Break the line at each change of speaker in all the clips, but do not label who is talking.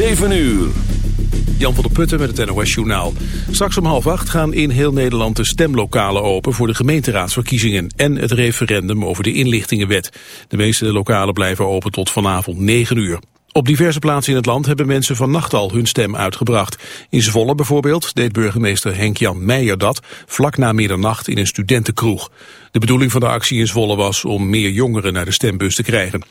7 uur.
Jan van der Putten met het NOS Journaal. Straks om half acht gaan in heel Nederland de stemlokalen open voor de gemeenteraadsverkiezingen en het referendum over de inlichtingenwet. De meeste lokalen blijven open tot vanavond 9 uur. Op diverse plaatsen in het land hebben mensen vannacht al hun stem uitgebracht. In Zwolle bijvoorbeeld deed burgemeester Henk-Jan Meijer dat vlak na middernacht in een studentenkroeg. De bedoeling van de actie in Zwolle was om meer jongeren naar de stembus te krijgen.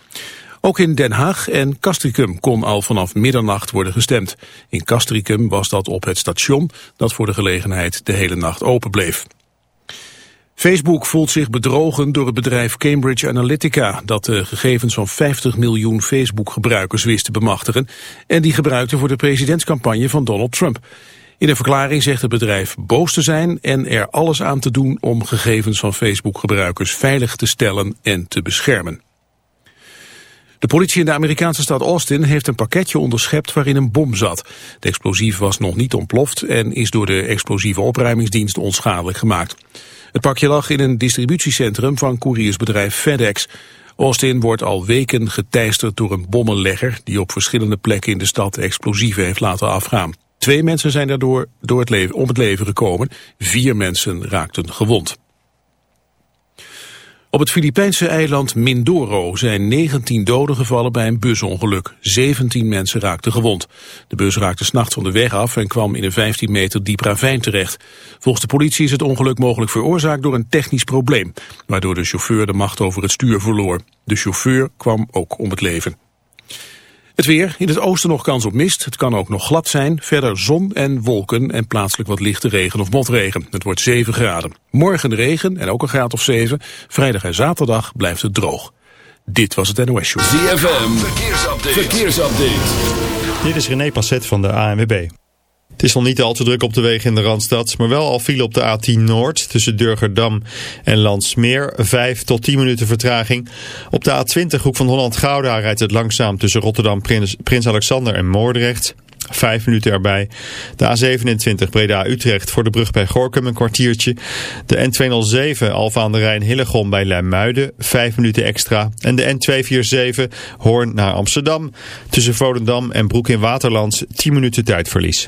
Ook in Den Haag en Castricum kon al vanaf middernacht worden gestemd. In Castricum was dat op het station dat voor de gelegenheid de hele nacht open bleef. Facebook voelt zich bedrogen door het bedrijf Cambridge Analytica... dat de gegevens van 50 miljoen Facebook-gebruikers wist te bemachtigen... en die gebruikte voor de presidentscampagne van Donald Trump. In een verklaring zegt het bedrijf boos te zijn en er alles aan te doen... om gegevens van Facebook-gebruikers veilig te stellen en te beschermen. De politie in de Amerikaanse stad Austin heeft een pakketje onderschept waarin een bom zat. De explosief was nog niet ontploft en is door de explosieve opruimingsdienst onschadelijk gemaakt. Het pakje lag in een distributiecentrum van couriersbedrijf FedEx. Austin wordt al weken geteisterd door een bommenlegger die op verschillende plekken in de stad explosieven heeft laten afgaan. Twee mensen zijn daardoor door het leven, om het leven gekomen, vier mensen raakten gewond. Op het Filipijnse eiland Mindoro zijn 19 doden gevallen bij een busongeluk. 17 mensen raakten gewond. De bus raakte s'nachts van de weg af en kwam in een 15 meter diep ravijn terecht. Volgens de politie is het ongeluk mogelijk veroorzaakt door een technisch probleem, waardoor de chauffeur de macht over het stuur verloor. De chauffeur kwam ook om het leven. Het weer, in het oosten nog kans op mist. Het kan ook nog glad zijn. Verder zon en wolken en plaatselijk wat lichte regen of motregen. Het wordt 7 graden. Morgen regen en ook een graad of 7. Vrijdag en zaterdag blijft het droog. Dit was het NOS Show.
ZFM, verkeersupdate. verkeersupdate.
Dit is René Passet van de ANWB. Het is nog niet al te druk op de wegen in de Randstad, maar wel al file op de A10 Noord tussen Durgerdam en Landsmeer. 5 tot 10 minuten vertraging. Op de A20 hoek van Holland-Gouda rijdt het langzaam tussen Rotterdam, Prins, Prins Alexander en Moordrecht. Vijf minuten erbij. De A27 Breda-Utrecht voor de brug bij Gorkum een kwartiertje. De N207 Alfa aan de Rijn Hillegom bij Leimuiden. Vijf minuten extra. En de N247 Hoorn naar Amsterdam. Tussen Volendam en Broek in Waterland 10 minuten tijdverlies.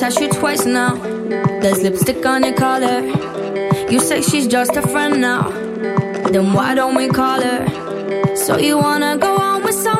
Touch you
twice now. There's lipstick on your collar. You say she's just a friend now. Then why don't we call her? So you wanna go on with someone?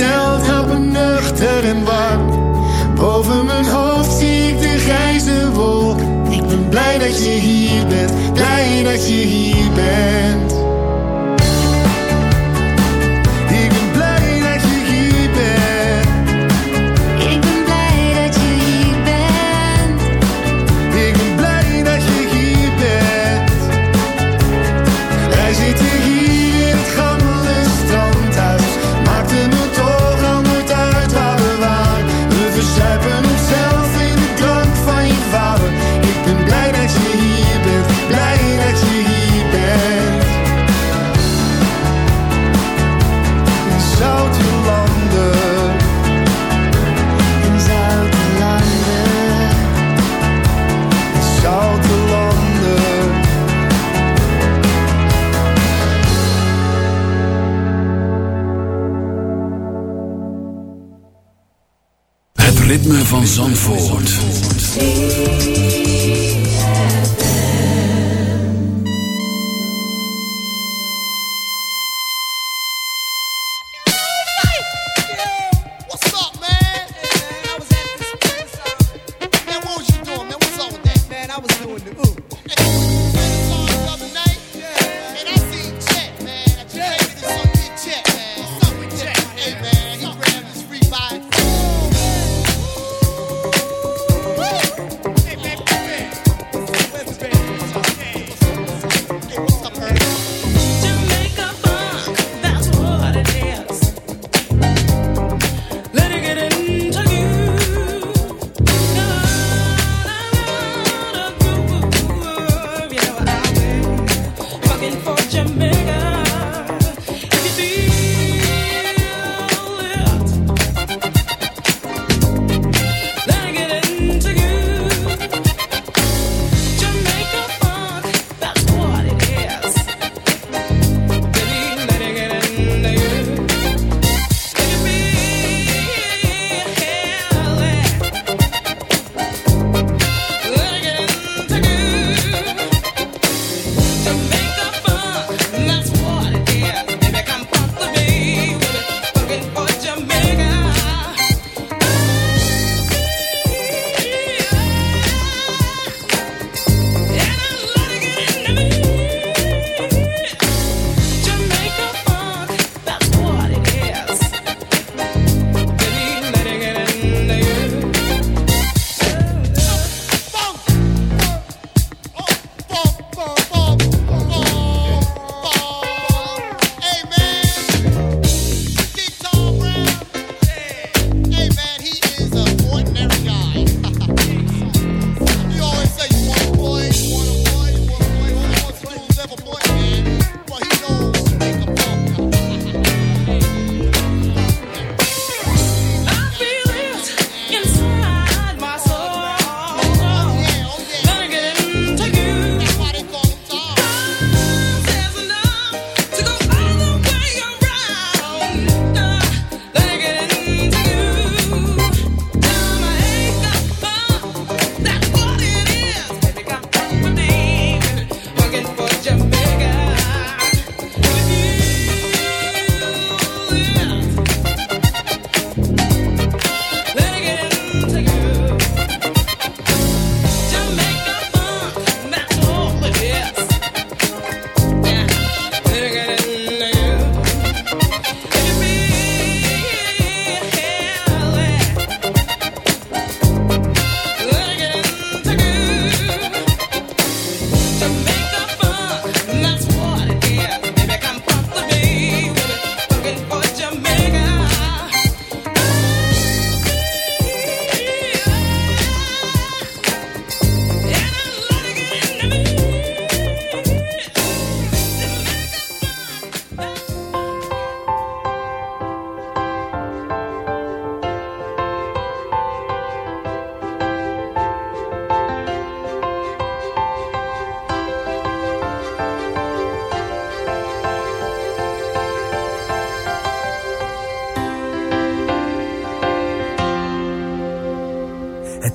stelt heb nuchter en warm. Boven mijn hoofd zie ik de grijze wolk. Ik ben blij dat je hier bent, blij dat je hier bent. van
Zandvoort.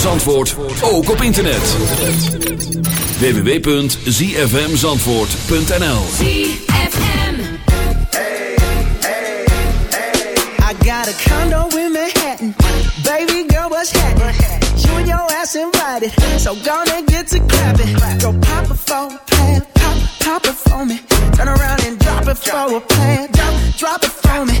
van
Zandvoort ook op internet. www.zfmzandvoort.nl
I got a condo in Manhattan. Baby girl, what's happening? You and your ass invited. So gonna get to clapping. Go pop it for a plan. Pop, pop it for me. Turn around and drop it for a plan. Drop, drop it for me.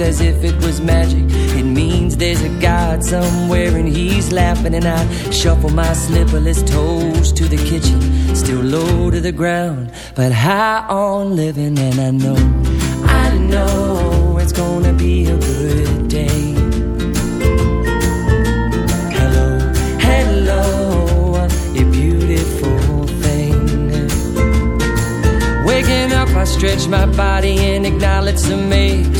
As if it was magic. It means there's a God somewhere and he's laughing. And I shuffle my slipperless toes to the kitchen. Still low to the ground, but high on living. And I know, I know it's gonna be a good day. Hello, hello, you beautiful thing. Waking up, I stretch my body and acknowledge some aches.